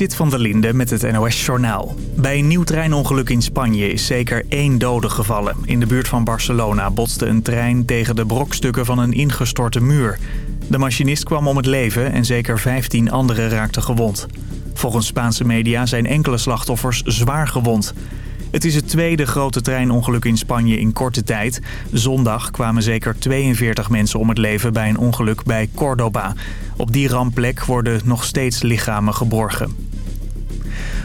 Zit van der Linde met het NOS-journaal. Bij een nieuw treinongeluk in Spanje is zeker één dode gevallen. In de buurt van Barcelona botste een trein tegen de brokstukken van een ingestorte muur. De machinist kwam om het leven en zeker 15 anderen raakten gewond. Volgens Spaanse media zijn enkele slachtoffers zwaar gewond. Het is het tweede grote treinongeluk in Spanje in korte tijd. Zondag kwamen zeker 42 mensen om het leven bij een ongeluk bij Cordoba. Op die rampplek worden nog steeds lichamen geborgen.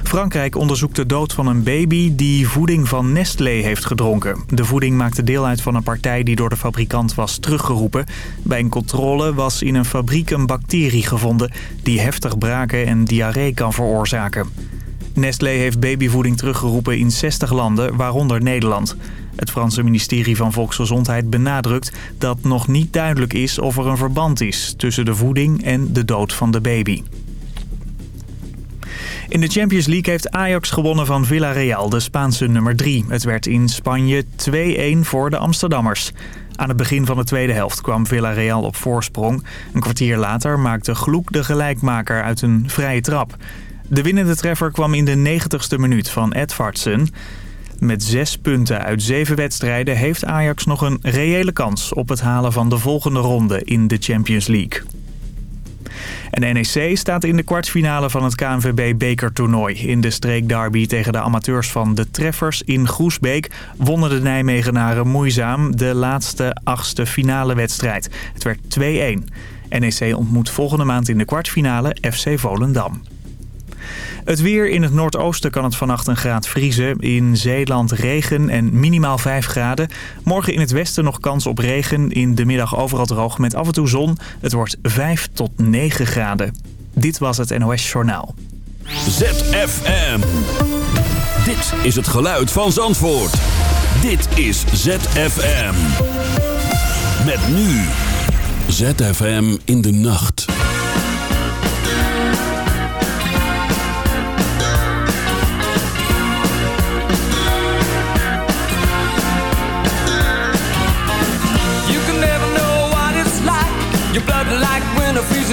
Frankrijk onderzoekt de dood van een baby die voeding van Nestlé heeft gedronken. De voeding maakte deel uit van een partij die door de fabrikant was teruggeroepen. Bij een controle was in een fabriek een bacterie gevonden die heftig braken en diarree kan veroorzaken. Nestlé heeft babyvoeding teruggeroepen in 60 landen, waaronder Nederland. Het Franse ministerie van Volksgezondheid benadrukt dat nog niet duidelijk is of er een verband is tussen de voeding en de dood van de baby. In de Champions League heeft Ajax gewonnen van Villarreal, de Spaanse nummer 3. Het werd in Spanje 2-1 voor de Amsterdammers. Aan het begin van de tweede helft kwam Villarreal op voorsprong. Een kwartier later maakte Gloek de gelijkmaker uit een vrije trap. De winnende treffer kwam in de 90ste minuut van Edvardsen. Met zes punten uit zeven wedstrijden heeft Ajax nog een reële kans op het halen van de volgende ronde in de Champions League. En NEC staat in de kwartfinale van het KNVB-bekertoernooi. In de streekderby tegen de amateurs van de Treffers in Groesbeek... wonnen de Nijmegenaren moeizaam de laatste achtste finale wedstrijd. Het werd 2-1. NEC ontmoet volgende maand in de kwartfinale FC Volendam. Het weer in het noordoosten kan het vannacht een graad vriezen. In Zeeland regen en minimaal 5 graden. Morgen in het westen nog kans op regen. In de middag overal droog met af en toe zon. Het wordt 5 tot 9 graden. Dit was het NOS Journaal. ZFM. Dit is het geluid van Zandvoort. Dit is ZFM. Met nu. ZFM in de nacht.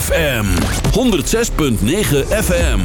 ZFM 106.9 FM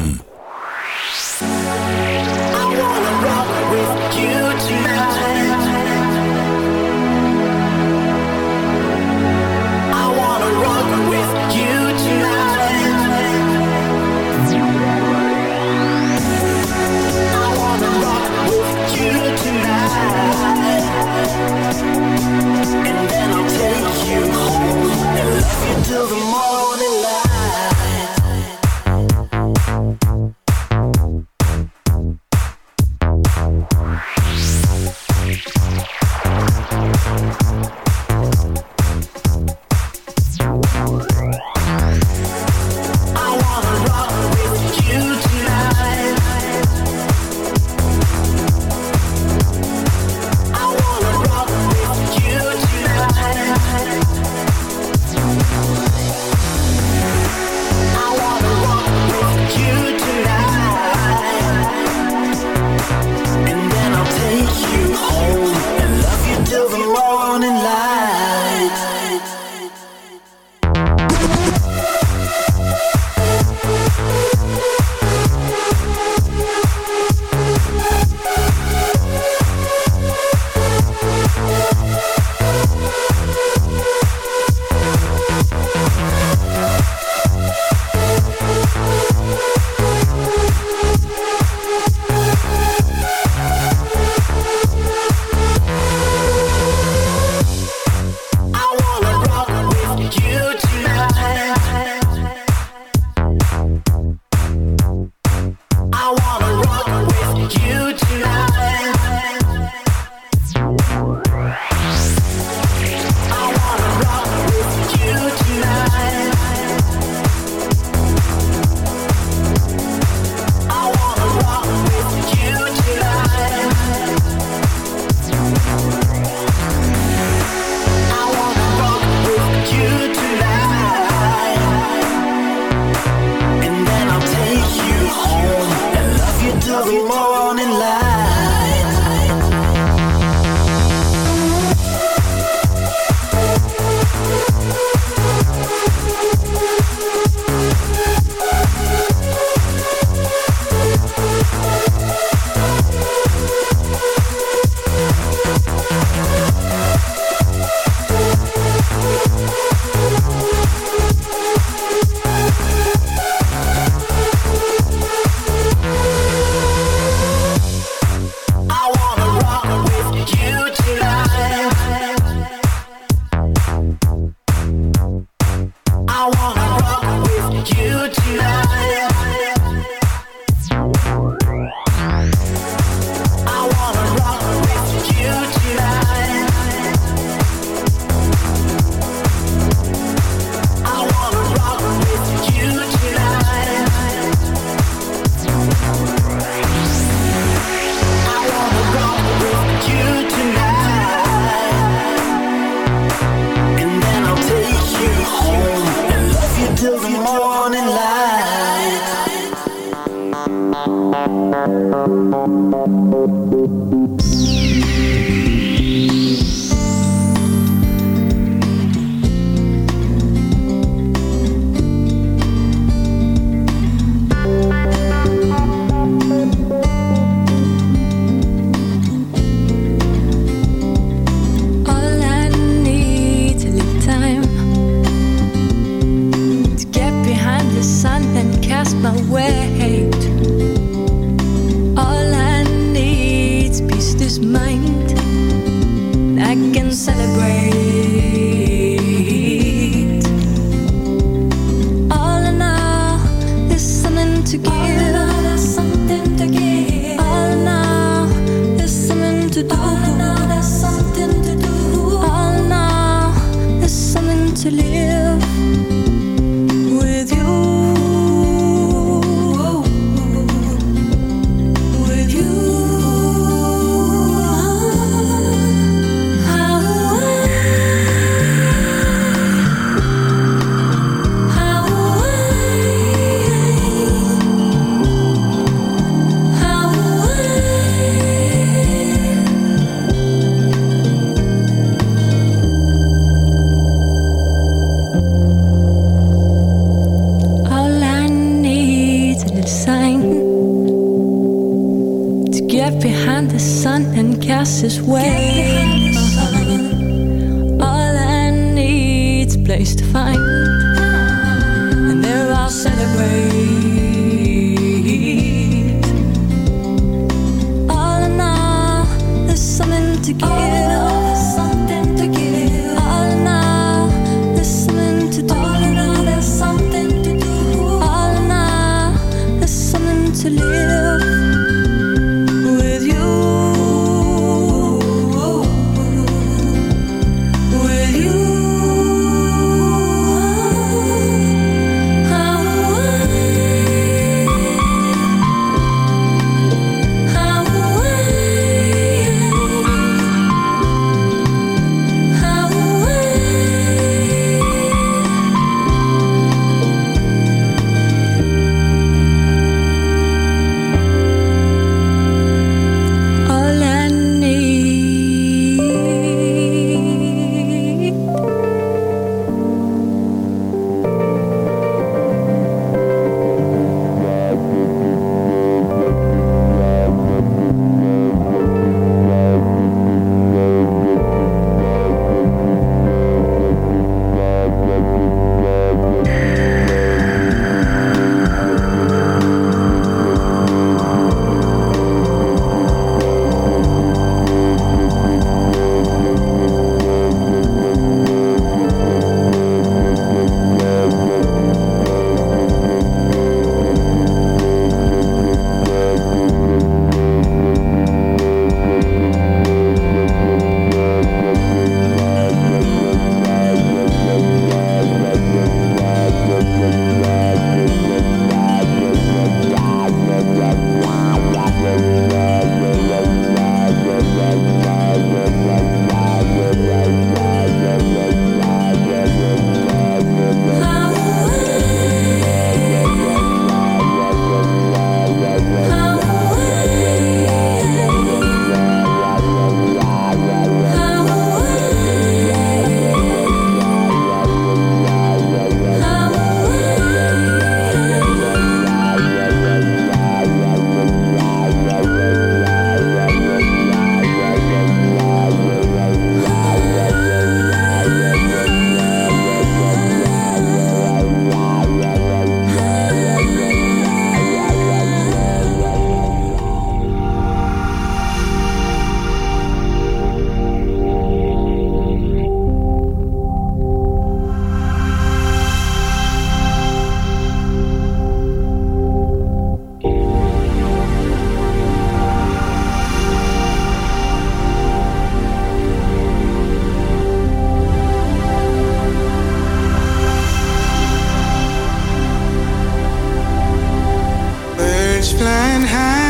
flying high.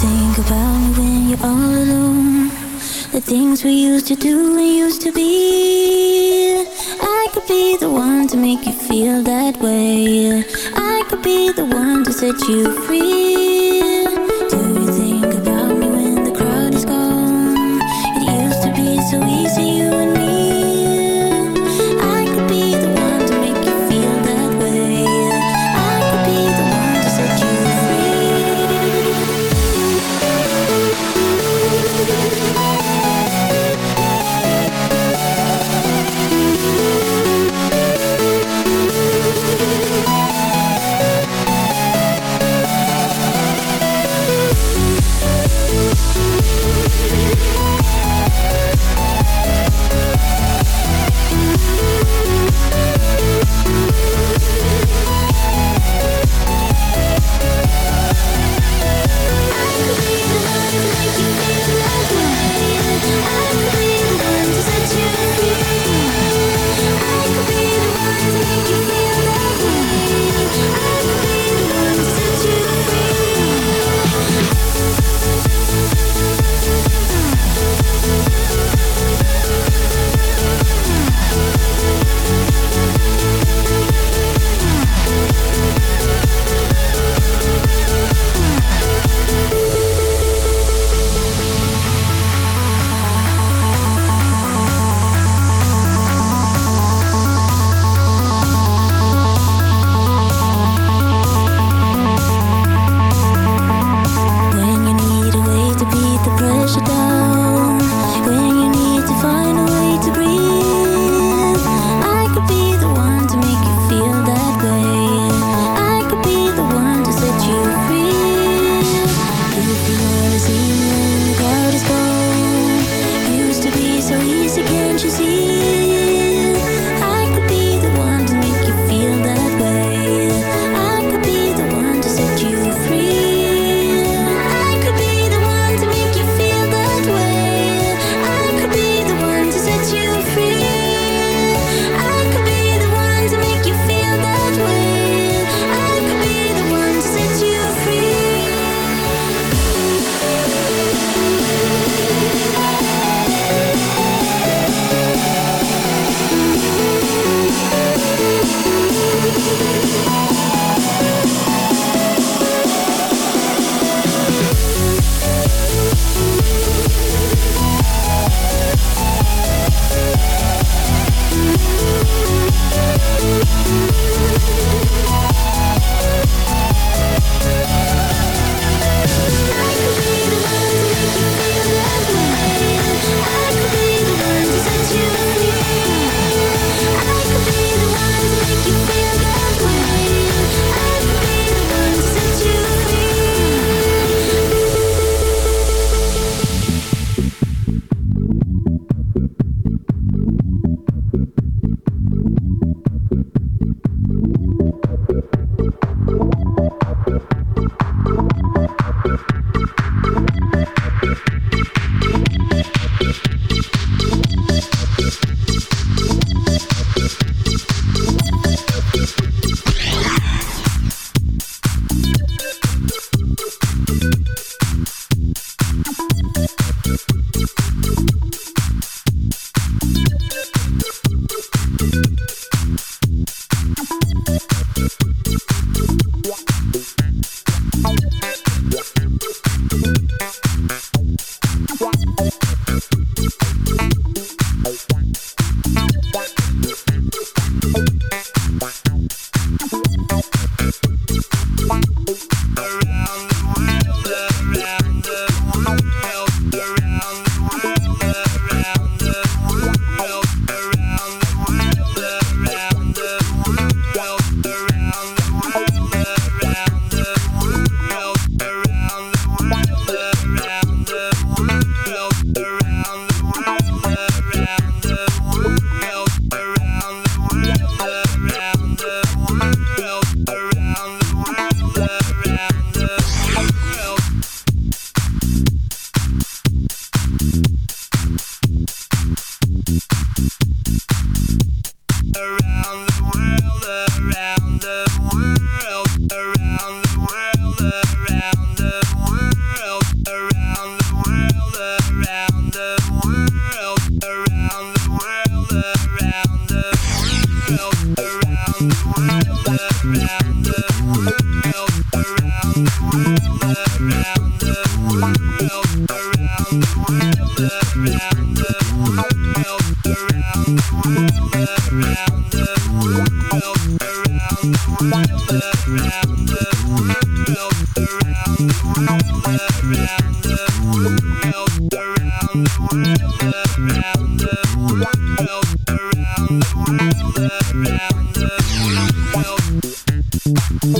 Think about me when you're all alone? The things we used to do and used to be. I could be the one to make you feel that way. I could be the one to set you free. Do you think about me when the crowd is gone? It used to be so easy, Well,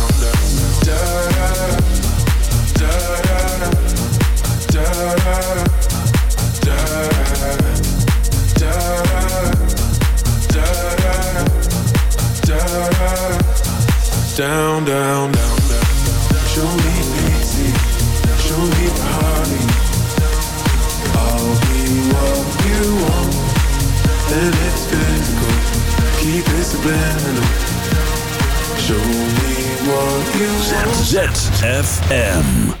ZFM.